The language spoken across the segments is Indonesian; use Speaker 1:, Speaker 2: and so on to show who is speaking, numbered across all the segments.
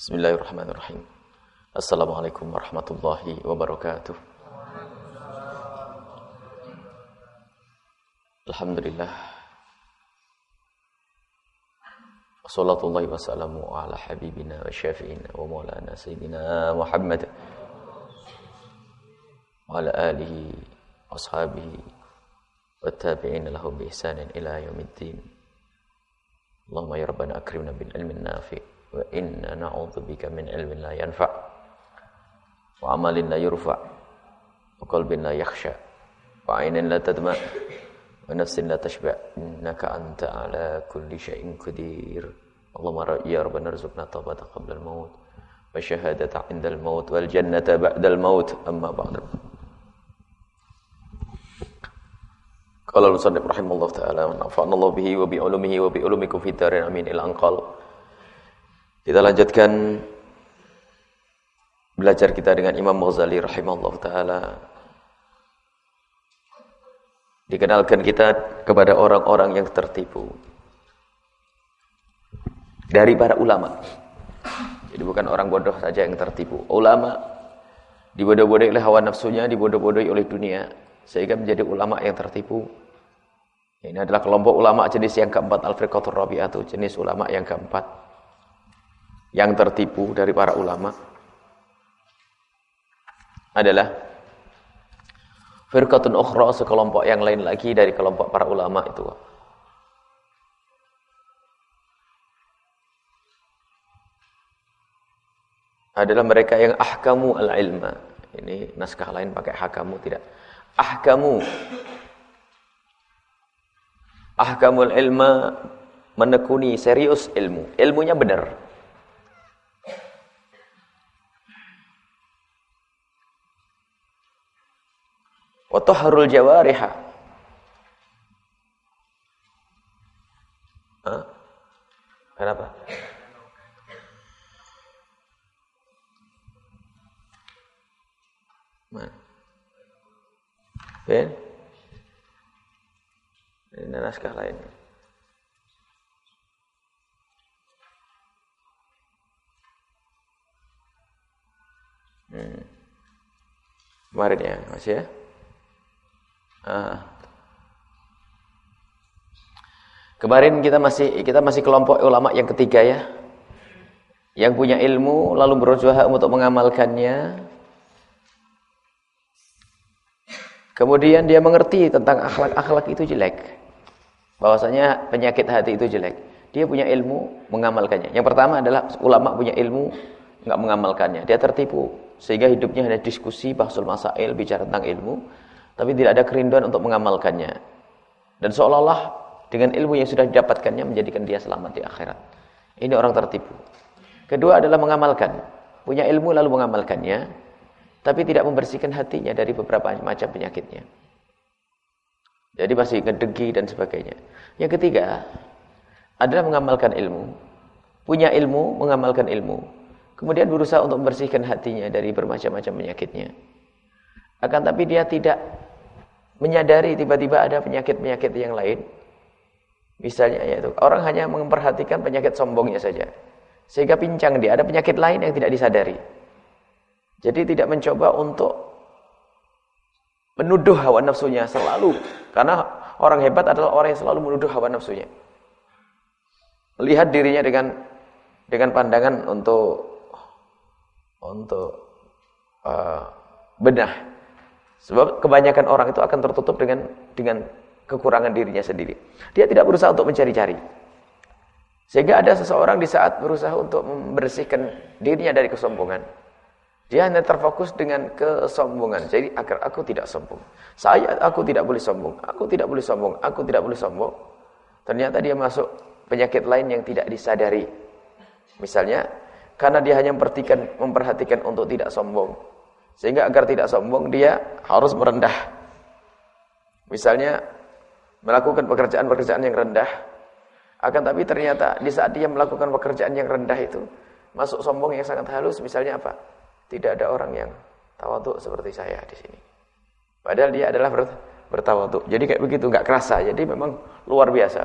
Speaker 1: بسم الله الرحمن الرحيم السلام عليكم ورحمة الله وبركاته الحمد لله صلاة الله وسلم على حبيبنا وشافينا ومولانا سيدنا محمد وعلى آله وأصحابه والتابعين له بإحسان إلى يوم الدين اللهم يا ربنا أكرمنا بالعلم النافع wa inna na'udzubika min ilmin la yanfa' wa amalin la yurfa' wa qalbin la yakhsha wa ainin la tadma' wa nafsin la tashba' innaka anta ala kulli syai'in qadir. Allahumma ya rabbana rizqna tawbata qabla al-maut wa syahadata 'inda al-maut wal jannata ba'da al-maut. Amma ba'du. Qala al-musannif rahimallahu ta'ala wa nafa'ana Allah bihi wa bi kita lanjutkan belajar kita dengan Imam Ghazali rahimahullah taala. Dikenalkan kita kepada orang-orang yang tertipu dari para ulama. Jadi bukan orang bodoh saja yang tertipu. Ulama dibodoh-bodohi oleh hawa nafsunya, dibodoh-bodohi oleh dunia sehingga menjadi ulama yang tertipu. Ini adalah kelompok ulama jenis yang keempat Al-Firqatur Rabi'atu, jenis ulama yang keempat yang tertipu dari para ulama adalah firqatun ukhra sekelompok yang lain lagi dari kelompok para ulama itu. Adalah mereka yang ahkamu al-ilma. Ini naskah lain pakai hakamu tidak. Ahkamu. Ahkamul ilma menekuni serius ilmu. Ilmunya benar wa tahharul jawariha Hah? Kenapa? Mana? Ben? Ini naskah lain. Hmm. Kemarin ya, masih ya? Ah. Kemarin kita masih kita masih kelompok ulama yang ketiga ya. Yang punya ilmu lalu berusaha untuk mengamalkannya. Kemudian dia mengerti tentang akhlak-akhlak itu jelek. Bahwasanya penyakit hati itu jelek. Dia punya ilmu mengamalkannya. Yang pertama adalah ulama punya ilmu enggak mengamalkannya. Dia tertipu sehingga hidupnya hanya diskusi bahsul masail bicara tentang ilmu tapi tidak ada kerinduan untuk mengamalkannya. Dan seolah-olah dengan ilmu yang sudah didapatkannya menjadikan dia selamat di akhirat. Ini orang tertipu. Kedua adalah mengamalkan. Punya ilmu lalu mengamalkannya, tapi tidak membersihkan hatinya dari beberapa macam penyakitnya. Jadi masih ngedegi dan sebagainya. Yang ketiga adalah mengamalkan ilmu. Punya ilmu, mengamalkan ilmu. Kemudian berusaha untuk membersihkan hatinya dari bermacam-macam penyakitnya. Akan tapi dia tidak menyadari tiba-tiba ada penyakit-penyakit yang lain. Misalnya yaitu orang hanya memperhatikan penyakit sombongnya saja. Sehingga pincang dia, ada penyakit lain yang tidak disadari. Jadi tidak mencoba untuk menuduh hawa nafsunya selalu. Karena orang hebat adalah orang yang selalu menuduh hawa nafsunya. Melihat dirinya dengan dengan pandangan untuk untuk uh, bedah Sebab kebanyakan orang itu akan tertutup dengan dengan kekurangan dirinya sendiri. Dia tidak berusaha untuk mencari-cari. Sehingga ada seseorang di saat berusaha untuk membersihkan dirinya dari kesombongan. Dia hanya terfokus dengan kesombongan. Jadi agar aku tidak sombong. Saya aku tidak boleh sombong. Aku tidak boleh sombong. Aku tidak boleh sombong. Ternyata dia masuk penyakit lain yang tidak disadari. Misalnya karena dia hanya memperhatikan memperhatikan untuk tidak sombong. Sehingga agar tidak sombong dia harus merendah. Misalnya melakukan pekerjaan-pekerjaan yang rendah. Akan tapi ternyata di saat dia melakukan pekerjaan yang rendah itu masuk sombong yang sangat halus misalnya apa? Tidak ada orang yang tawaduk seperti saya di sini. Padahal dia adalah bertawaduk. Jadi kayak begitu nggak kerasa. Jadi memang luar biasa.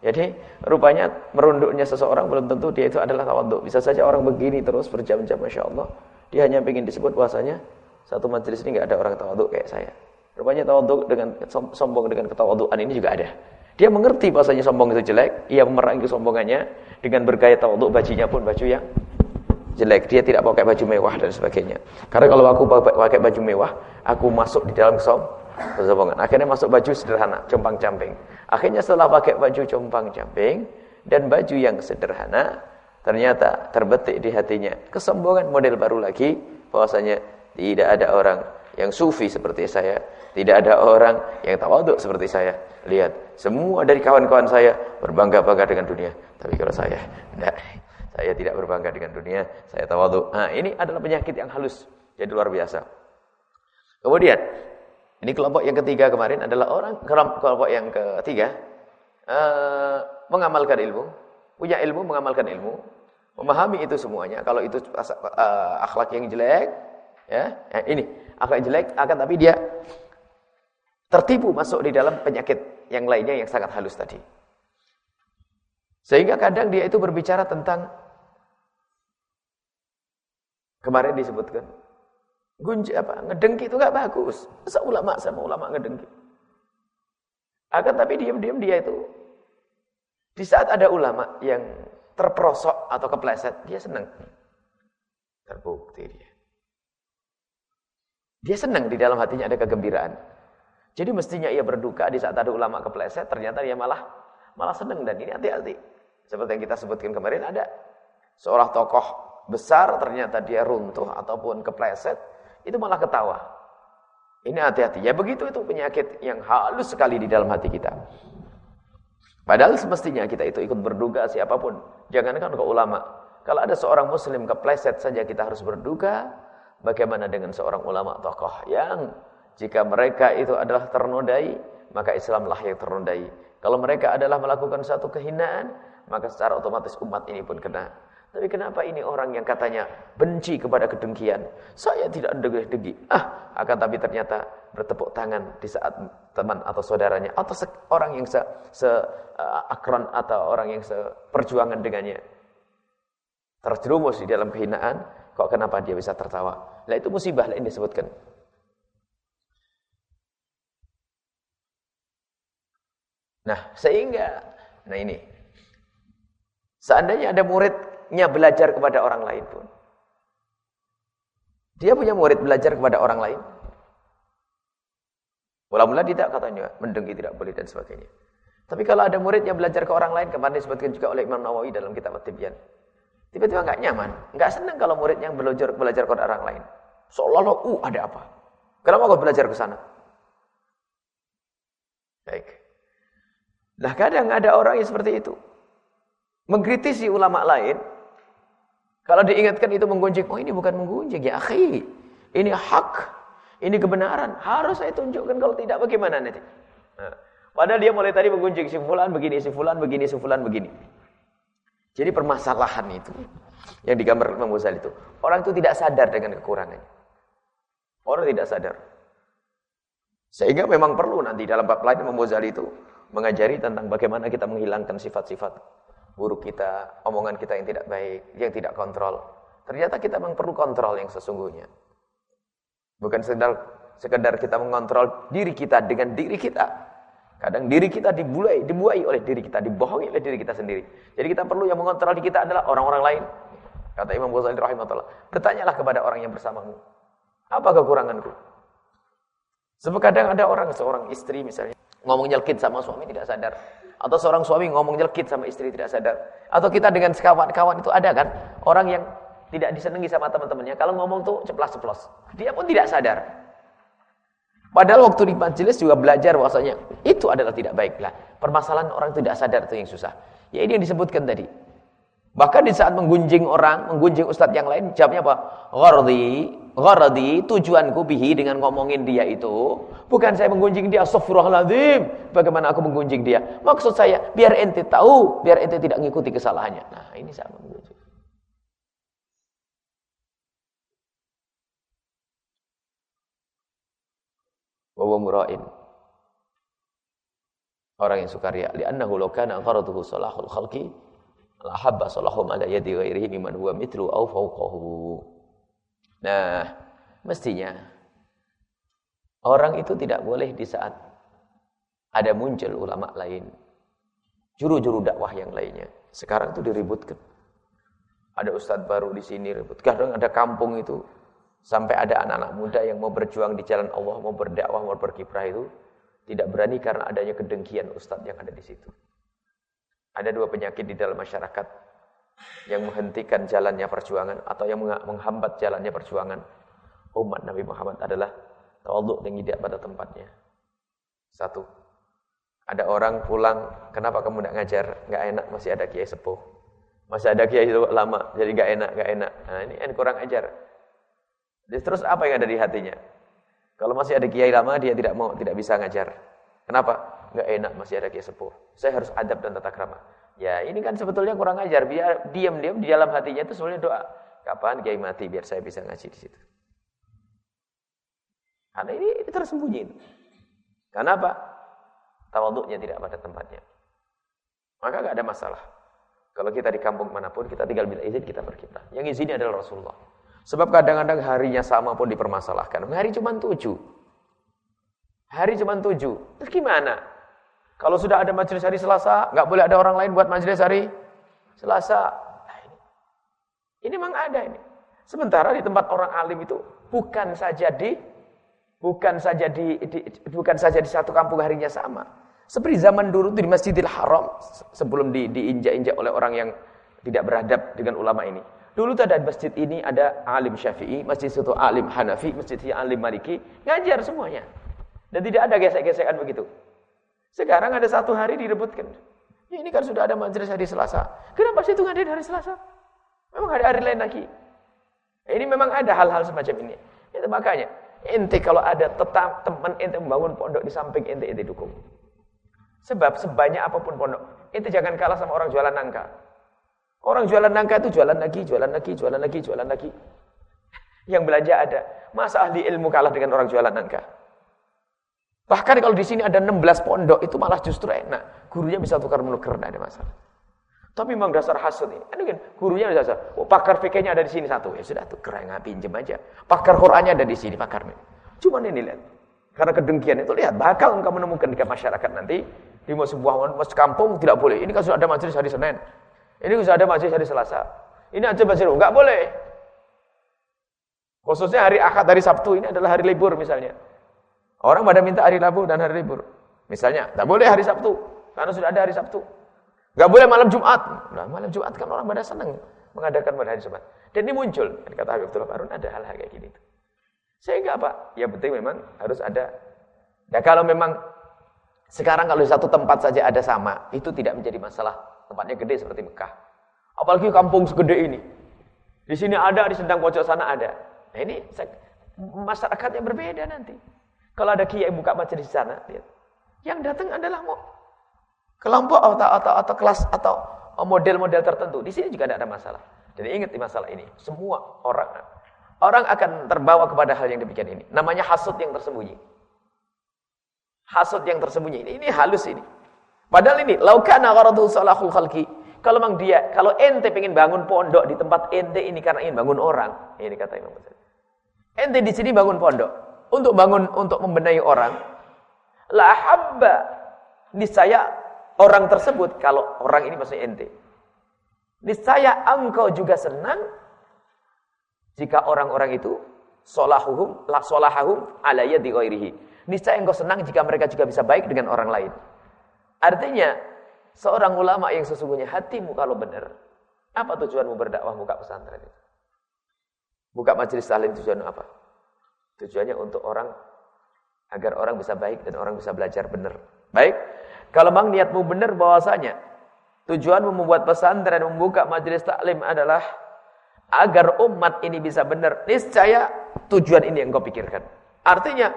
Speaker 1: Jadi rupanya merunduknya seseorang belum tentu dia itu adalah tawaduk. Bisa saja orang begini terus berjam-jam Masya Allah. Dia hanya ingin disebut bahwasanya satu majelis ini nggak ada orang tawaduk kayak saya. Rupanya tawaduk dengan sombong dengan ketawadukan ini juga ada. Dia mengerti bahwasanya sombong itu jelek, ia memerangi kesombongannya dengan bergaya tawaduk bajunya pun baju yang jelek. Dia tidak pakai baju mewah dan sebagainya. Karena kalau aku pakai baju mewah, aku masuk di dalam kesombongan. Akhirnya masuk baju sederhana, compang-camping. Akhirnya setelah pakai baju compang-camping dan baju yang sederhana, ternyata terbetik di hatinya kesombongan model baru lagi bahwasanya tidak ada orang yang sufi seperti saya, tidak ada orang yang tawaduk seperti saya. Lihat, semua dari kawan-kawan saya berbangga-bangga dengan dunia, tapi kalau saya tidak saya tidak berbangga dengan dunia, saya tawaduk. Nah, ini adalah penyakit yang halus, jadi luar biasa. Kemudian ini kelompok yang ketiga kemarin adalah orang kelompok yang ketiga uh, mengamalkan ilmu, punya ilmu mengamalkan ilmu, memahami itu semuanya. Kalau itu uh, akhlak yang jelek, ya, ya ini akhlak jelek akan tapi dia tertipu masuk di dalam penyakit yang lainnya yang sangat halus tadi. Sehingga kadang dia itu berbicara tentang kemarin disebutkan Gunji apa? Ngedengki itu gak bagus. Masa ulama sama ulama ngedengki? Akan tapi diam-diam dia itu di saat ada ulama yang terperosok atau kepleset, dia senang. Terbukti dia. Dia senang di dalam hatinya ada kegembiraan. Jadi mestinya ia berduka di saat ada ulama kepleset, ternyata dia malah malah senang dan ini hati-hati. Seperti yang kita sebutkan kemarin ada seorang tokoh besar ternyata dia runtuh ataupun kepleset itu malah ketawa. Ini hati-hati. Ya begitu itu penyakit yang halus sekali di dalam hati kita. Padahal semestinya kita itu ikut berduga siapa pun. Jangankan ke ulama. Kalau ada seorang muslim kepleset saja kita harus berduga. Bagaimana dengan seorang ulama tokoh yang jika mereka itu adalah ternodai, maka Islamlah yang ternodai. Kalau mereka adalah melakukan satu kehinaan, maka secara otomatis umat ini pun kena. Tapi kenapa ini orang yang katanya benci kepada kedengkian? Saya tidak dengki Ah, akan tapi ternyata bertepuk tangan di saat teman atau saudaranya atau orang yang se, se uh, akron atau orang yang seperjuangan dengannya terjerumus di dalam kehinaan, kok kenapa dia bisa tertawa? Nah itu musibah lain disebutkan. Nah, sehingga nah ini seandainya ada murid muridnya belajar kepada orang lain pun. Dia punya murid belajar kepada orang lain. Mula-mula tidak katanya, mendengki tidak boleh dan sebagainya. Tapi kalau ada murid yang belajar ke orang lain, kemarin disebutkan juga oleh Imam Nawawi dalam kitab At-Tibyan. Tiba-tiba enggak nyaman, enggak senang kalau murid yang belajar belajar kepada orang lain. Seolah-olah, uh, ada apa? Kenapa kau belajar ke sana? Baik. Nah kadang ada orang yang seperti itu. Mengkritisi ulama lain, kalau diingatkan itu menggunjing, oh ini bukan menggunjing ya akhi. Ini hak, ini kebenaran. Harus saya tunjukkan kalau tidak bagaimana nanti. Nah, padahal dia mulai tadi menggunjing si fulan begini, si fulan begini, si fulan begini. Jadi permasalahan itu yang digambar Imam Ghazali itu, orang itu tidak sadar dengan kekurangannya. Orang tidak sadar. Sehingga memang perlu nanti dalam bab lain Imam Ghazali itu mengajari tentang bagaimana kita menghilangkan sifat-sifat buruk kita, omongan kita yang tidak baik, yang tidak kontrol. Ternyata kita memang perlu kontrol yang sesungguhnya. Bukan sekedar sekedar kita mengontrol diri kita dengan diri kita. Kadang diri kita dibuai, dibuai oleh diri kita, dibohongi oleh diri kita sendiri. Jadi kita perlu yang mengontrol diri kita adalah orang-orang lain. Kata Imam Ghazali rahimahullah, bertanyalah kepada orang yang bersamamu. Apa kekuranganku? Sebab kadang ada orang, seorang istri misalnya, ngomong nyelkit sama suami tidak sadar. Atau seorang suami ngomong jelekit sama istri tidak sadar. Atau kita dengan kawan-kawan itu ada kan orang yang tidak disenangi sama teman-temannya. Kalau ngomong tuh ceplas-ceplos. Dia pun tidak sadar. Padahal waktu di majelis juga belajar bahwasanya itu adalah tidak baik lah. Permasalahan orang tidak sadar itu yang susah. Ya ini yang disebutkan tadi. Bahkan di saat menggunjing orang, menggunjing ustadz yang lain, jawabnya apa? Ghardi, ghardi, tujuanku bihi dengan ngomongin dia itu, bukan saya menggunjing dia, astagfirullahaladzim, bagaimana aku menggunjing dia. Maksud saya, biar ente tahu, biar ente tidak mengikuti kesalahannya. Nah, ini sama menggunjing. Wawa mura'in. Orang yang sukaria. Li'annahu law kana gharaduhu salahul la habba salahum ala yadi ghairihi mimman huwa mithlu aw fawqahu. Nah, mestinya orang itu tidak boleh di saat ada muncul ulama lain, juru-juru dakwah yang lainnya. Sekarang itu diributkan. Ada ustadz baru di sini ribut. Kadang ada kampung itu sampai ada anak-anak muda yang mau berjuang di jalan Allah, mau berdakwah, mau berkiprah itu tidak berani karena adanya kedengkian ustadz yang ada di situ. Ada dua penyakit di dalam masyarakat yang menghentikan jalannya perjuangan atau yang menghambat jalannya perjuangan umat Nabi Muhammad adalah tawaduk dan tidak pada tempatnya. Satu. Ada orang pulang, kenapa kamu tidak ngajar? Nggak enak, masih ada kiai sepuh. Masih ada kiai sepuh lama, jadi nggak enak, nggak enak. Nah ini kan kurang ajar. Terus apa yang ada di hatinya? Kalau masih ada kiai lama dia tidak mau, tidak bisa ngajar. Kenapa? Enggak enak masih ada kiai sepuh. Saya harus adab dan tata krama. Ya, ini kan sebetulnya kurang ajar. Biar diam-diam di dalam hatinya itu sebenarnya doa. Kapan kiai mati biar saya bisa ngaji di situ. Karena ini, ini tersembunyi. Kenapa? Tawaduknya tidak pada tempatnya. Maka enggak ada masalah. Kalau kita di kampung mana pun, kita tinggal minta izin, kita berkiprah. Yang izinnya adalah Rasulullah. Sebab kadang-kadang harinya sama pun dipermasalahkan. Hari cuma tujuh. Hari cuma tujuh. Terus gimana? Kalau sudah ada majelis hari Selasa, nggak boleh ada orang lain buat majelis hari Selasa. Nah, ini. ini memang ada ini. Sementara di tempat orang alim itu bukan saja di bukan saja di, di bukan saja di satu kampung harinya sama. Seperti zaman dulu di Masjidil Haram sebelum di, diinjak-injak oleh orang yang tidak beradab dengan ulama ini. Dulu ada masjid ini ada alim syafi'i, masjid itu alim hanafi, masjid itu alim maliki, ngajar semuanya. Dan tidak ada gesek-gesekan begitu. Sekarang ada satu hari direbutkan. Ya, ini kan sudah ada majelis hari Selasa. Kenapa sih itu ngadain hari Selasa? Memang ada hari lain lagi. Ini memang ada hal-hal semacam ini. Itu makanya, ente kalau ada tetap teman ente membangun pondok di samping ente, ente dukung. Sebab sebanyak apa pun pondok, ente jangan kalah sama orang jualan nangka. Orang jualan nangka itu jualan lagi, jualan lagi, jualan lagi, jualan lagi. Yang belanja ada. Masa ahli ilmu kalah dengan orang jualan nangka? Bahkan kalau di sini ada 16 pondok, itu malah justru enak. Gurunya bisa tukar menukar, tidak ada masalah. Tapi memang dasar hasud ini. Kan kan gurunya bisa, oh, pakar fikihnya ada di sini satu. Ya sudah tuh, keren pinjem aja. Pakar Qur'annya ada di sini, pakar. Cuman ini lihat. Karena kedengkian itu lihat, bakal engkau menemukan di masyarakat nanti di sebuah kampung tidak boleh. Ini kan sudah ada majelis hari Senin. Ini bisa ada majelis hari Selasa. Ini aja majelis, enggak boleh. Khususnya hari Ahad, hari Sabtu ini adalah hari libur misalnya. Orang pada minta hari Rabu dan hari libur. Misalnya, enggak boleh hari Sabtu karena sudah ada hari Sabtu. Enggak boleh malam Jumat. Nah, malam Jumat kan orang pada senang mengadakan pada hari Jumat. Dan ini muncul, kata Habib Abdullah Harun ada hal-hal kayak gini. Sehingga apa? Ya penting memang harus ada. Ya kalau memang sekarang kalau di satu tempat saja ada sama, itu tidak menjadi masalah Tempatnya gede seperti Mekah. Apalagi kampung segede ini. Di sini ada, di sedang pojok sana ada. Nah ini masyarakatnya berbeda nanti. Kalau ada kiai buka majelis di sana, lihat. Yang datang adalah mau kelompok atau, atau, atau kelas atau model-model tertentu. Di sini juga tidak ada masalah. Jadi ingat di masalah ini, semua orang orang akan terbawa kepada hal yang demikian ini. Namanya hasut yang tersembunyi. Hasut yang tersembunyi ini, ini halus ini. Padahal ini laukana gharadu salahul khalqi. Kalau memang dia, kalau ente pengen bangun pondok di tempat ente ini karena ingin bangun orang, ini kata Imam Ghazali. Ente di sini bangun pondok untuk bangun untuk membenahi orang. La habba niscaya orang tersebut kalau orang ini maksudnya ente. Niscaya engkau juga senang jika orang-orang itu solahuhum la solahahum ala yadi ghairihi. Niscaya engkau senang jika mereka juga bisa baik dengan orang lain. Artinya, seorang ulama yang sesungguhnya hatimu kalau benar, apa tujuanmu berdakwah buka pesantren itu? Buka majelis taklim tujuan apa? Tujuannya untuk orang agar orang bisa baik dan orang bisa belajar benar. Baik. Kalau memang niatmu benar bahwasanya tujuanmu membuat pesantren membuka majelis taklim adalah agar umat ini bisa benar, niscaya tujuan ini yang kau pikirkan. Artinya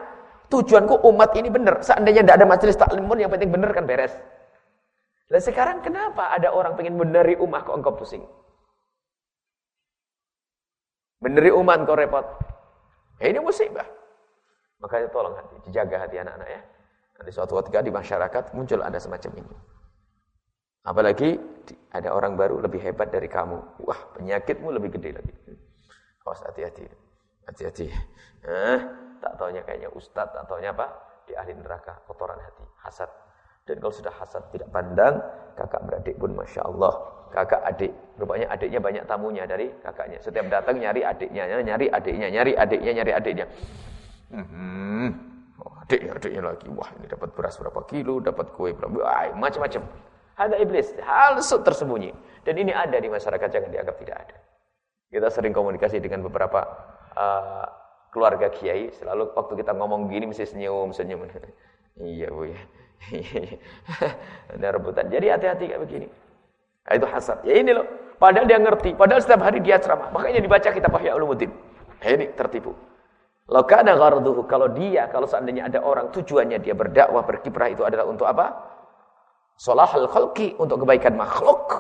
Speaker 1: Tujuanku umat ini benar. Seandainya tidak ada majelis taklim pun yang penting benar kan beres. Nah sekarang kenapa ada orang pengen beneri umat kok engkau pusing? Beneri umat kau repot. Ya ini musibah. Makanya tolong hati, dijaga hati anak-anak ya. Di suatu ketika di masyarakat muncul ada semacam ini. Apalagi ada orang baru lebih hebat dari kamu. Wah, penyakitmu lebih gede lagi. Awas hati-hati. Hati-hati. Eh, tak taunya kayaknya ustadz, tak taunya apa? Di ahli neraka, kotoran hati, hasad. Dan kalau sudah hasad tidak pandang, kakak beradik pun Masya Allah. Kakak adik, rupanya adiknya banyak tamunya dari kakaknya. Setiap datang nyari adiknya, nyari adiknya, nyari adiknya, nyari adiknya. Hmm, oh, adiknya, adiknya lagi. Wah ini dapat beras berapa kilo, dapat kue berapa, macam-macam. Ada iblis, hal tersembunyi. Dan ini ada di masyarakat, jangan dianggap tidak ada. Kita sering komunikasi dengan beberapa uh, keluarga kiai, selalu waktu kita ngomong gini mesti senyum, senyum. iya bu ya. ada rebutan. Jadi hati-hati kayak begini. Nah, itu hasad. Ya ini loh. Padahal dia ngerti. Padahal setiap hari dia ceramah. Makanya dibaca kitab Ahya Ulumuddin. Nah, ini tertipu. Lokana gharduhu. Kalau dia, kalau seandainya ada orang tujuannya dia berdakwah, berkiprah itu adalah untuk apa? Solahal khalqi untuk kebaikan makhluk.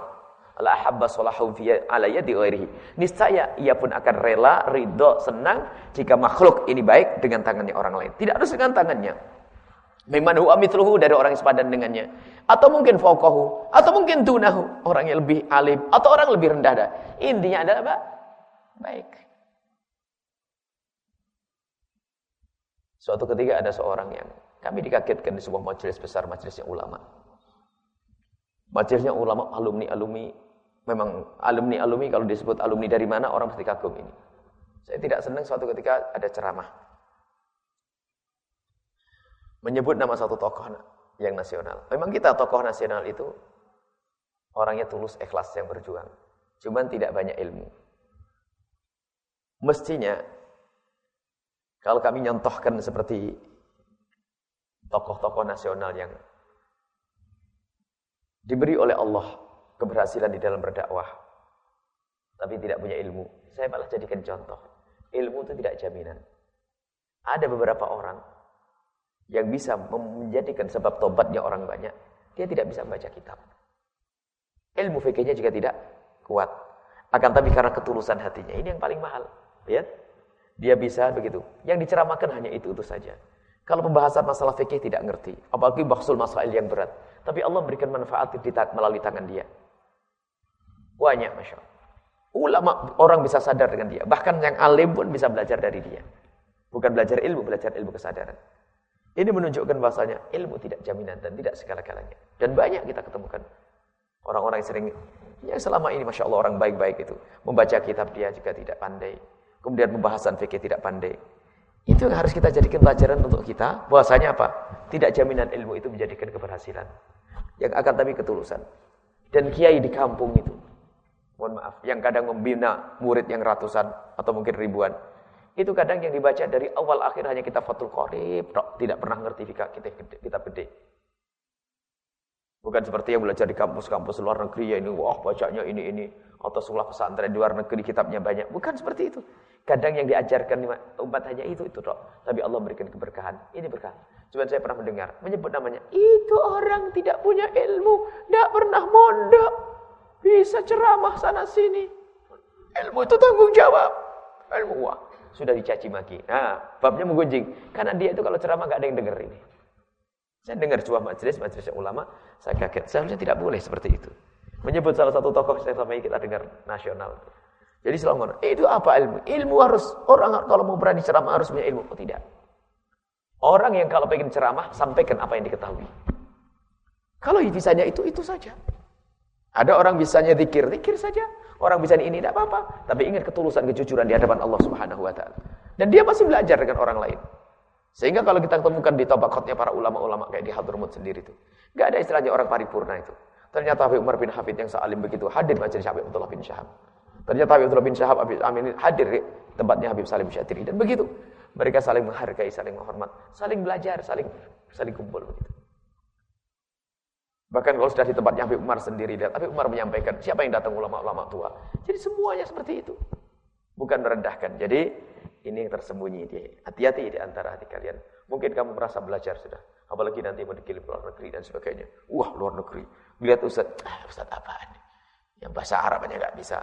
Speaker 1: La habba solahu fi ala yadi ghairihi. Niscaya ia pun akan rela, ridho, senang jika makhluk ini baik dengan tangannya orang lain. Tidak harus dengan tangannya. Memang huwa mithluhu dari orang yang sepadan dengannya. Atau mungkin fauqahu, atau mungkin tunahu, orang yang lebih alim, atau orang lebih rendah dah. Intinya adalah apa? Baik. Suatu ketika ada seorang yang kami dikagetkan di sebuah majelis besar, majelisnya ulama. Majelisnya ulama alumni-alumni. Memang alumni-alumni kalau disebut alumni dari mana orang pasti kagum ini. Saya tidak senang suatu ketika ada ceramah. Menyebut nama satu tokoh yang nasional. Memang kita tokoh nasional itu orangnya tulus, ikhlas yang berjuang. Cuman tidak banyak ilmu. Mestinya kalau kami nyontohkan seperti tokoh-tokoh nasional yang diberi oleh Allah keberhasilan di dalam berdakwah tapi tidak punya ilmu saya malah jadikan contoh ilmu itu tidak jaminan ada beberapa orang yang bisa menjadikan sebab tobatnya orang banyak dia tidak bisa membaca kitab ilmu fikihnya juga tidak kuat akan tapi karena ketulusan hatinya ini yang paling mahal ya dia bisa begitu yang diceramakan hanya itu itu saja kalau pembahasan masalah fikih tidak ngerti apalagi baksul masalah yang berat tapi Allah berikan manfaat melalui tangan dia. Banyak, Masya Allah. Ulama, orang bisa sadar dengan dia. Bahkan yang alim pun bisa belajar dari dia. Bukan belajar ilmu, belajar ilmu kesadaran. Ini menunjukkan bahasanya ilmu tidak jaminan dan tidak segala-galanya. Dan banyak kita ketemukan. Orang-orang yang sering, yang selama ini Masya Allah orang baik-baik itu. Membaca kitab dia juga tidak pandai. Kemudian pembahasan fikih tidak pandai. Itu yang harus kita jadikan pelajaran untuk kita. Bahwasanya apa? Tidak jaminan ilmu itu menjadikan keberhasilan. Yang akan tapi ketulusan. Dan kiai di kampung itu. Mohon maaf. Yang kadang membina murid yang ratusan. Atau mungkin ribuan. Itu kadang yang dibaca dari awal akhir hanya kita Fatul Qorib. Tidak pernah ngerti kita, kita, kita gede. Bukan seperti yang belajar di kampus-kampus luar negeri ya ini wah bacanya ini ini atau sekolah pesantren di luar negeri kitabnya banyak. Bukan seperti itu. Kadang yang diajarkan umat hanya itu itu toh. Tapi Allah berikan keberkahan. Ini berkah. Cuma saya pernah mendengar menyebut namanya. Itu orang tidak punya ilmu, tidak pernah mondok, bisa ceramah sana sini. Ilmu itu tanggung jawab. Ilmu wah sudah dicaci maki. Nah, babnya menggunjing. Karena dia itu kalau ceramah gak ada yang dengar ini. Saya dengar sebuah majelis, majelis ulama, saya kaget. Seharusnya tidak boleh seperti itu. Menyebut salah satu tokoh saya selama ini kita dengar nasional. Jadi selalu itu apa ilmu? Ilmu harus, orang kalau mau berani ceramah harus punya ilmu. Oh tidak. Orang yang kalau pengen ceramah, sampaikan apa yang diketahui. Kalau bisanya itu, itu saja. Ada orang bisanya zikir, zikir saja. Orang bisa ini, tidak apa-apa. Tapi ingat ketulusan, kejujuran di hadapan Allah subhanahu wa ta'ala. Dan dia masih belajar dengan orang lain. Sehingga kalau kita temukan di tabakotnya para ulama-ulama kayak di Hadrumut sendiri itu. Gak ada istilahnya orang paripurna itu. Ternyata Habib Umar bin Hafid yang sealim begitu hadir majelis Habib Abdullah bin Syahab. Ternyata Habib Abdullah bin Syahab Habib Amin hadir di tempatnya Habib Salim Syatiri. Dan begitu. Mereka saling menghargai, saling menghormat. Saling belajar, saling saling kumpul begitu. Bahkan kalau sudah di tempatnya Habib Umar sendiri, lihat Habib Umar menyampaikan siapa yang datang ulama-ulama tua. Jadi semuanya seperti itu. Bukan merendahkan. Jadi ini yang tersembunyi hati-hati di antara hati kalian. Mungkin kamu merasa belajar sudah, apalagi nanti mau dikirim luar negeri dan sebagainya. Wah, luar negeri. Lihat Ustaz, ah, Ustaz apaan? Yang bahasa Arab aja nggak bisa.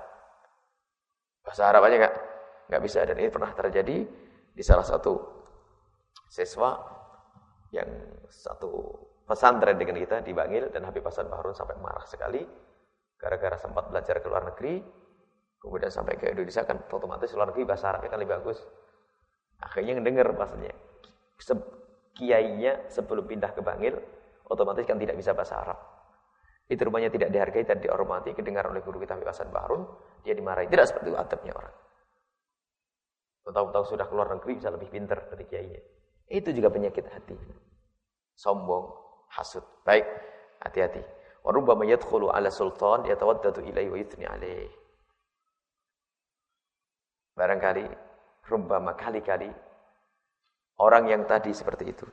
Speaker 1: Bahasa Arab aja nggak nggak bisa dan ini pernah terjadi di salah satu siswa yang satu pesantren dengan kita di Bangil dan Habib Hasan Bahrun sampai marah sekali. Gara-gara sempat belajar ke luar negeri kemudian sampai ke Indonesia kan otomatis luar negeri bahasa Arabnya kan lebih bagus. Akhirnya ngedenger bahasanya Se kiainya sebelum pindah ke Bangil otomatis kan tidak bisa bahasa Arab. Itu rumahnya tidak dihargai dan dihormati kedengar oleh guru kita Habib Hasan Bahrun dia dimarahi. Tidak seperti itu adabnya orang. Tahu-tahu sudah keluar negeri bisa lebih pintar dari kiainya. Itu juga penyakit hati. Sombong, hasud. Baik, hati-hati. Wa rubbama yadkhulu ala sultan yatawaddatu ilaihi wa yuthni alaih. Barangkali rubbama kali-kali orang yang tadi seperti itu.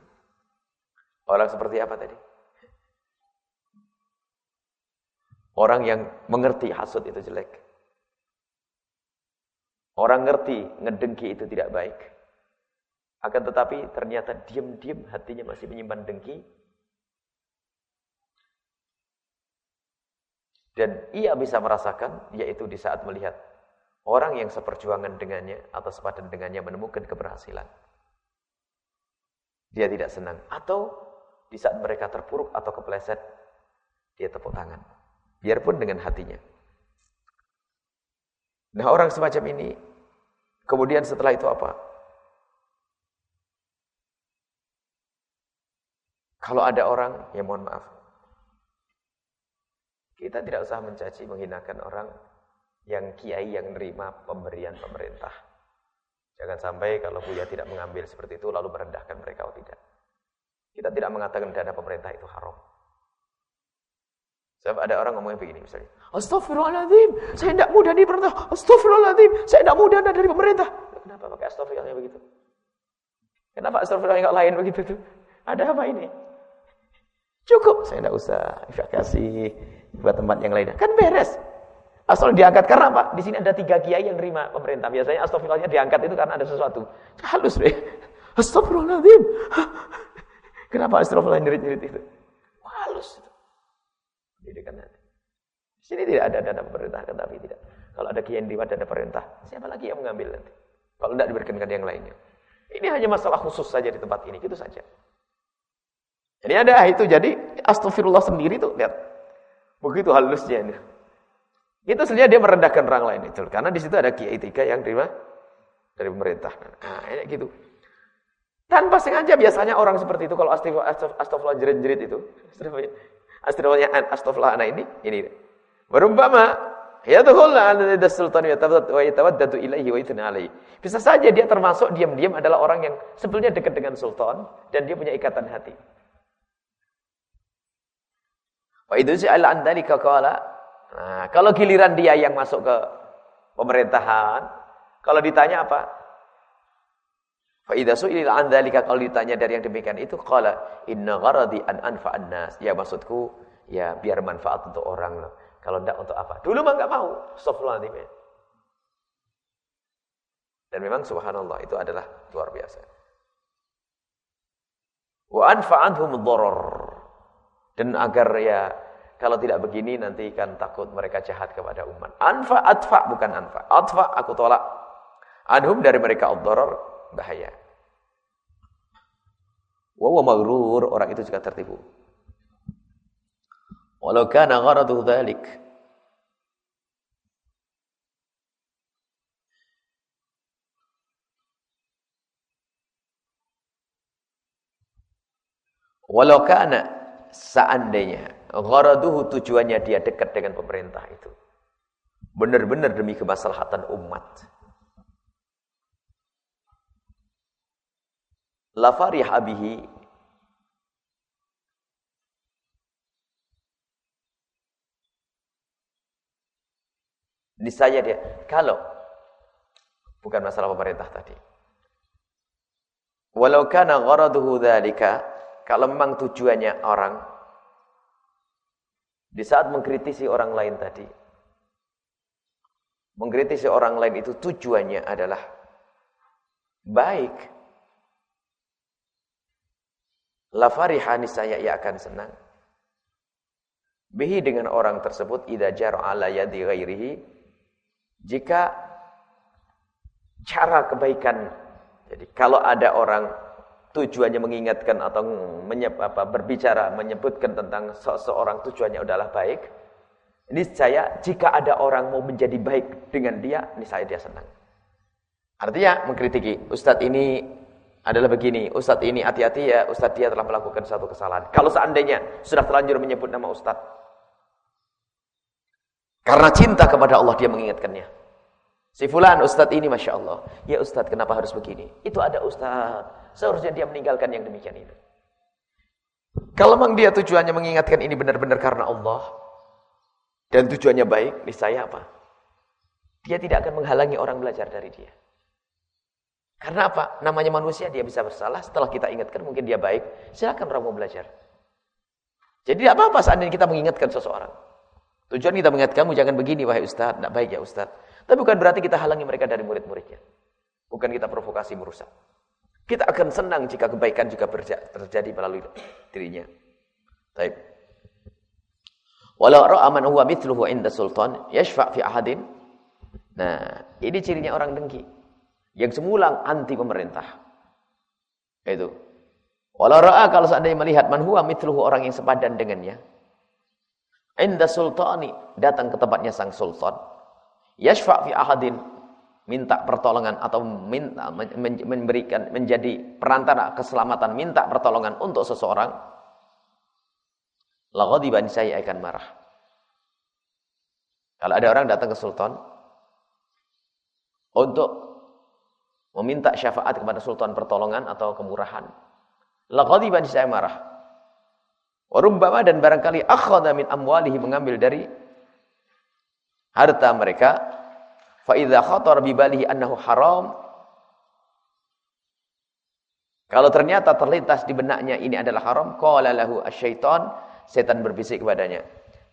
Speaker 1: Orang seperti apa tadi? Orang yang mengerti hasud itu jelek. Orang ngerti ngedengki itu tidak baik. Akan tetapi ternyata diam-diam hatinya masih menyimpan dengki. Dan ia bisa merasakan, yaitu di saat melihat orang yang seperjuangan dengannya atau sepadan dengannya menemukan keberhasilan. Dia tidak senang. Atau di saat mereka terpuruk atau kepleset, dia tepuk tangan. Biarpun dengan hatinya. Nah orang semacam ini, kemudian setelah itu apa? Kalau ada orang, ya mohon maaf. Kita tidak usah mencaci, menghinakan orang yang kiai yang menerima pemberian pemerintah. Jangan sampai kalau Buya tidak mengambil seperti itu lalu merendahkan mereka atau tidak. Kita tidak mengatakan dana pemerintah itu haram. Sebab ada orang ngomongnya begini misalnya. Astagfirullahaladzim, saya tidak mudah di pemerintah. Astagfirullahaladzim, saya tidak mudah dari pemerintah. Kenapa pakai astagfirullahnya begitu? Kenapa astagfirullah yang lain begitu tuh? Ada apa ini? Cukup, saya tidak usah kasih buat tempat yang lainnya. Kan beres. Asal diangkat karena apa? Di sini ada tiga kiai yang terima pemerintah. Biasanya astagfirullahnya diangkat itu karena ada sesuatu. Halus deh. Astagfirullahaladzim. Kenapa astagfirullah nyerit-nyerit itu? Halus. Didikan Di sini tidak ada dana pemerintah, tetapi tidak. Kalau ada kiai yang terima dana pemerintah, siapa lagi yang mengambil nanti? Kalau tidak diberikan ke yang lainnya. Ini hanya masalah khusus saja di tempat ini, itu saja. Jadi ada itu jadi astagfirullah sendiri tuh lihat. Begitu halusnya ini. Itu sebenarnya dia merendahkan orang lain itu karena di situ ada kiai tiga yang terima dari pemerintah. Nah, ini gitu. Tanpa sengaja biasanya orang seperti itu kalau astagfirullah jerit-jerit itu, astagfirullahnya astagfirullah anak ini ini. Berumpama alaihi. Bisa saja dia termasuk diam-diam adalah orang yang sebetulnya dekat dengan sultan dan dia punya ikatan hati. Wa idzu ala andalika qala. Nah, kalau giliran dia yang masuk ke pemerintahan, kalau ditanya apa? Fa idza su'ila an dzalika kalau ditanya dari yang demikian itu qala inna gharadi an anfa'an nas. Ya maksudku ya biar manfaat untuk orang loh. Kalau tidak untuk apa? Dulu mah enggak mau. Astagfirullahaladzim. Dan memang subhanallah itu adalah luar biasa. Wa anfa'anhum dharar. Dan agar ya kalau tidak begini nanti kan takut mereka jahat kepada umat. Anfa atfa bukan anfa. Atfa aku tolak. Anhum dari mereka ad-darar bahaya. Wa huwa maghrur, orang itu juga tertipu. Walau kana gharadu dhalik. Walau kana seandainya Gharaduhu tujuannya dia dekat dengan pemerintah itu. Benar-benar demi kemaslahatan umat. La farih abihi dia kalau bukan masalah pemerintah tadi walau kana gharaduhu dzalika kalau memang tujuannya orang di saat mengkritisi orang lain tadi. Mengkritisi orang lain itu tujuannya adalah baik. La farihani saya ia akan senang. Bihi dengan orang tersebut idza jara ala yadi ghairihi jika cara kebaikan jadi kalau ada orang tujuannya mengingatkan atau menyeb, apa, berbicara menyebutkan tentang seseorang tujuannya adalah baik, ini saya jika ada orang mau menjadi baik dengan dia, ini saya dia senang. Artinya mengkritiki, Ustadz ini adalah begini, Ustadz ini hati-hati ya, Ustadz dia telah melakukan satu kesalahan. Kalau seandainya sudah terlanjur menyebut nama Ustadz, karena cinta kepada Allah dia mengingatkannya. Si fulan ustadz ini Masya Allah. Ya ustadz kenapa harus begini? Itu ada ustadz. Seharusnya dia meninggalkan yang demikian itu. Kalau memang dia tujuannya mengingatkan ini benar-benar karena Allah. Dan tujuannya baik, saya apa? Dia tidak akan menghalangi orang belajar dari dia. Karena apa? Namanya manusia dia bisa bersalah. Setelah kita ingatkan mungkin dia baik. Silakan orang mau belajar. Jadi tidak apa-apa seandainya kita mengingatkan seseorang. Tujuan kita mengingatkan kamu jangan begini wahai ustaz. Tidak baik ya ustaz. Tapi bukan berarti kita halangi mereka dari murid-muridnya. Bukan kita provokasi merusak. Kita akan senang jika kebaikan juga terjadi melalui dirinya. Baik. Walau ra'a man huwa mithluhu inda sultan yashfa' fi ahadin. Nah, ini cirinya orang dengki. Yang semula anti pemerintah. Itu. Walau ra'a kalau seandainya melihat man huwa mithluhu orang yang sepadan dengannya. Inda sultani datang ke tempatnya sang sultan yashfa' fi ahadin minta pertolongan atau minta memberikan menjadi perantara keselamatan minta pertolongan untuk seseorang laghadiban saya akan marah. Kalau ada orang datang ke sultan untuk meminta syafaat kepada sultan pertolongan atau kemurahan laghadiban saya marah. Warubbama dan barangkali akhadha min amwalihi mengambil dari harta mereka fa idza khatar bi haram. Kalau ternyata terlintas di benaknya ini adalah haram qala lahu setan berbisik kepadanya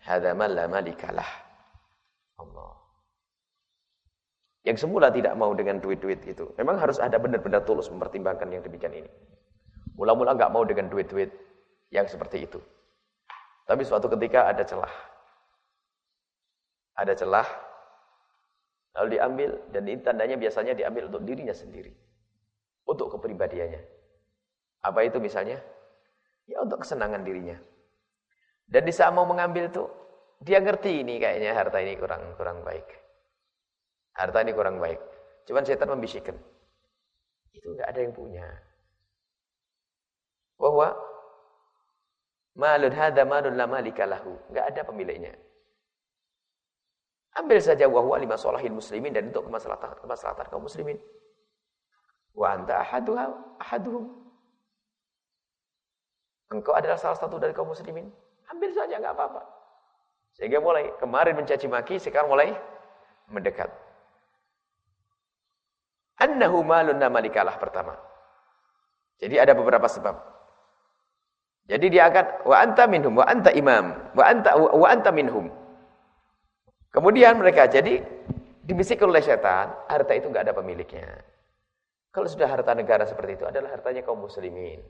Speaker 1: hadza malikalah Allah. Yang semula tidak mau dengan duit-duit itu memang harus ada benar-benar tulus mempertimbangkan yang demikian ini. Mula-mula enggak mau dengan duit-duit yang seperti itu. Tapi suatu ketika ada celah. Ada celah, lalu diambil, dan ini tandanya biasanya diambil untuk dirinya sendiri. Untuk kepribadiannya. Apa itu misalnya? Ya untuk kesenangan dirinya. Dan di saat mau mengambil itu, dia ngerti ini kayaknya harta ini kurang kurang baik. Harta ini kurang baik. Cuman setan membisikkan. Itu enggak ada yang punya. Bahwa malun hadza malun la malika lahu. Enggak ada pemiliknya. Ambil saja wahwa lima solahin muslimin dan untuk kemaslahatan, kemaslahatan kaum muslimin. Wa anta ahaduha, ahaduhum. Engkau adalah salah satu dari kaum muslimin. Ambil saja, enggak apa-apa. Sehingga mulai, kemarin mencaci maki, sekarang mulai mendekat. Annahu malun namalikalah pertama. Jadi ada beberapa sebab. Jadi dia akan wa anta minhum wa anta imam wa anta wa anta minhum. Kemudian mereka jadi dibisikkan oleh setan, harta itu enggak ada pemiliknya. Kalau sudah harta negara seperti itu adalah hartanya kaum muslimin.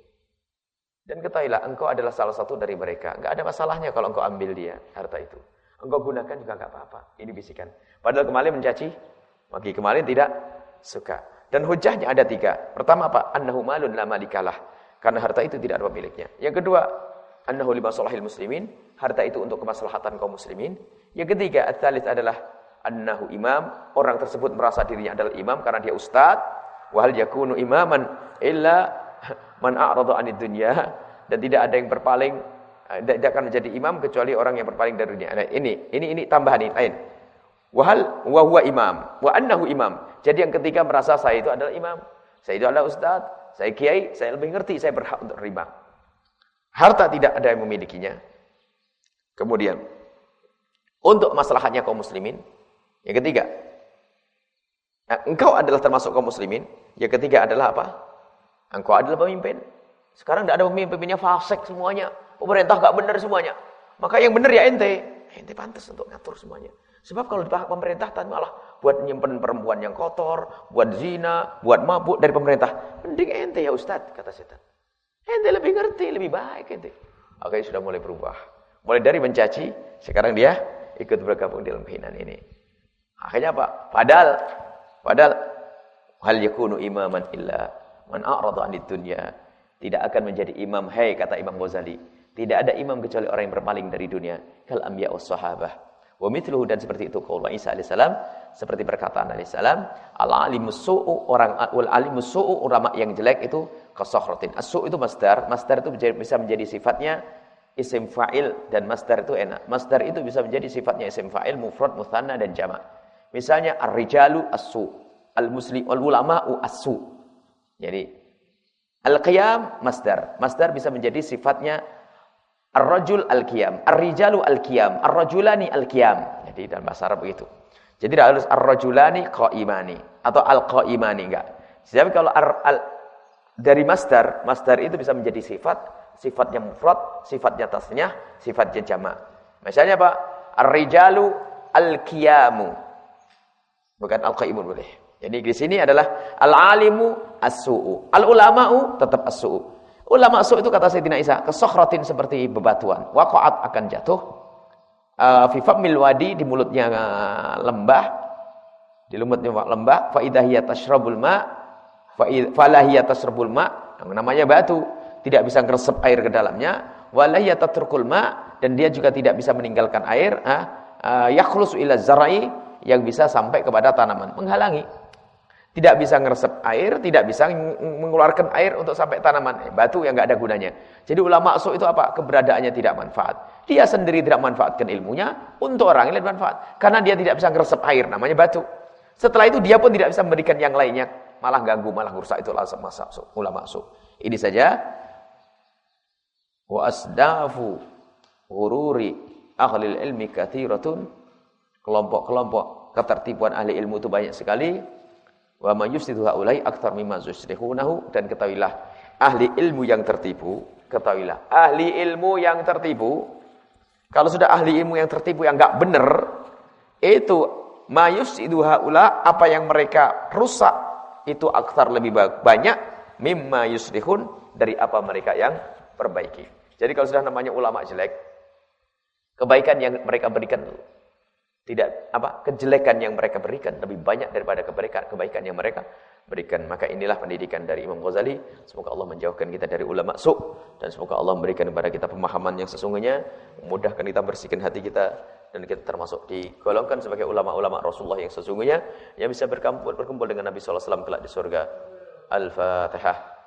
Speaker 1: Dan ketahuilah engkau adalah salah satu dari mereka. Enggak ada masalahnya kalau engkau ambil dia harta itu. Engkau gunakan juga enggak apa-apa. Ini bisikan. Padahal kemarin mencaci, maki kemarin tidak suka. Dan hujahnya ada tiga. Pertama apa? Annahu malun la malikalah. Karena harta itu tidak ada pemiliknya. Yang kedua, annahu lima salahil muslimin. Harta itu untuk kemaslahatan kaum muslimin. Yang ketiga, ats adalah annahu imam. Orang tersebut merasa dirinya adalah imam karena dia ustaz. Wa hal yakunu imaman illa man a'rada 'anid dunya dan tidak ada yang berpaling eh, tidak akan menjadi imam kecuali orang yang berpaling dari dunia. Nah, ini ini ini tambahan ini lain. Wahal wa huwa imam wa annahu imam. Jadi yang ketiga merasa saya itu adalah imam. Saya itu adalah ustaz, saya kiai, saya lebih ngerti, saya berhak untuk terima. Harta tidak ada yang memilikinya. Kemudian untuk masalahnya kaum muslimin. Yang ketiga, nah, engkau adalah termasuk kaum muslimin. Yang ketiga adalah apa? Engkau adalah pemimpin. Sekarang tidak ada pemimpin, pemimpinnya fasik semuanya. Pemerintah gak benar semuanya. Maka yang benar ya ente. Ente pantas untuk ngatur semuanya. Sebab kalau di pemerintah tadi malah buat nyimpen perempuan yang kotor, buat zina, buat mabuk dari pemerintah. Mending ente ya Ustaz, kata setan. Ente lebih ngerti, lebih baik ente. Oke, sudah mulai berubah. Mulai dari mencaci, sekarang dia ikut bergabung dalam kehinan ini. Akhirnya apa? Padahal padahal hal yakunu imaman illa man a'rada 'anid dunya. tidak akan menjadi imam. Hei, kata Imam Ghazali, tidak ada imam kecuali orang yang berpaling dari dunia. Kal anbiya was sahabah. Wa mithluhu dan seperti itu qaul Isa alaihissalam, seperti perkataan alaihissalam, al alimus su'u orang wal alimus ulama yang jelek itu kasohrotin. As-su' itu masdar, masdar itu bisa menjadi sifatnya isim fa'il dan masdar itu enak. Masdar itu bisa menjadi sifatnya isim fa'il, mufrad, muthanna dan jamak. Misalnya ar-rijalu as-su, al-muslim wal ulama'u as-su. Jadi Al-qiyam masdar. Masdar bisa menjadi sifatnya ar-rajul al-qiyam, ar-rijalu al-qiyam, ar-rajulani al-qiyam. Jadi dalam bahasa Arab begitu. Jadi tidak harus ar-rajulani qa'imani atau al-qa'imani enggak. Jadi kalau ar, al, dari masdar, masdar itu bisa menjadi sifat, sifatnya mufrad, sifatnya tasnyah, sifatnya jamak. Misalnya apa? Ar-rijalu al-qiyamu. Bukan al-qaimun boleh. Jadi di sini adalah al-alimu as-su'u. Al-ulama'u tetap as-su'u. Ulama as-su'u itu kata Sayyidina Isa, kesokhratin seperti bebatuan. Waqa'at akan jatuh. Uh, fi famil wadi di mulutnya uh, lembah. Di mulutnya lembah. Fa idahiyat tashrabul ma. Falahiyat tashrabul ma. Yang namanya batu. Tidak bisa ngeresep air ke dalamnya. Walahiyat tatrukul ma. Dan dia juga tidak bisa meninggalkan air. Uh, uh, yakhlus ila zarai. Yang bisa sampai kepada tanaman. Menghalangi. Tidak bisa ngeresep air, tidak bisa mengeluarkan air untuk sampai tanaman. Eh, batu yang nggak ada gunanya. Jadi ulama su itu apa? Keberadaannya tidak manfaat. Dia sendiri tidak manfaatkan ilmunya untuk orang lain manfaat. Karena dia tidak bisa ngeresep air, namanya batu. Setelah itu dia pun tidak bisa memberikan yang lainnya. Malah ganggu, malah rusak. Itulah ulama su. Ini saja. Wa asdafu hururi ahlil ilmi kathiratun. Kelompok-kelompok ketertipuan ahli ilmu itu banyak sekali. Wa may yufsidu haulai aktsar mimma yusrihunahu dan ketahuilah ahli ilmu yang tertipu, ketahuilah ahli ilmu yang tertipu kalau sudah ahli ilmu yang tertipu yang enggak benar itu mayus itu haula apa yang mereka rusak itu aktar lebih banyak mimma yusrihun dari apa mereka yang perbaiki. Jadi kalau sudah namanya ulama jelek, kebaikan yang mereka berikan tidak apa kejelekan yang mereka berikan lebih banyak daripada kebaikan kebaikan yang mereka berikan. Maka inilah pendidikan dari Imam Ghazali. Semoga Allah menjauhkan kita dari ulama su dan semoga Allah memberikan kepada kita pemahaman yang sesungguhnya memudahkan kita bersihkan hati kita dan kita termasuk digolongkan sebagai ulama-ulama Rasulullah yang sesungguhnya yang bisa berkumpul berkumpul dengan Nabi sallallahu alaihi wasallam kelak di surga. Al-Fatihah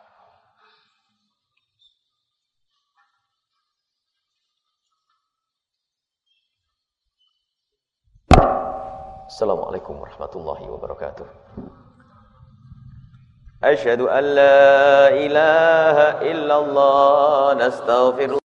Speaker 1: السلام عليكم ورحمة الله وبركاته. أشهد أن لا إله إلا الله نستغفر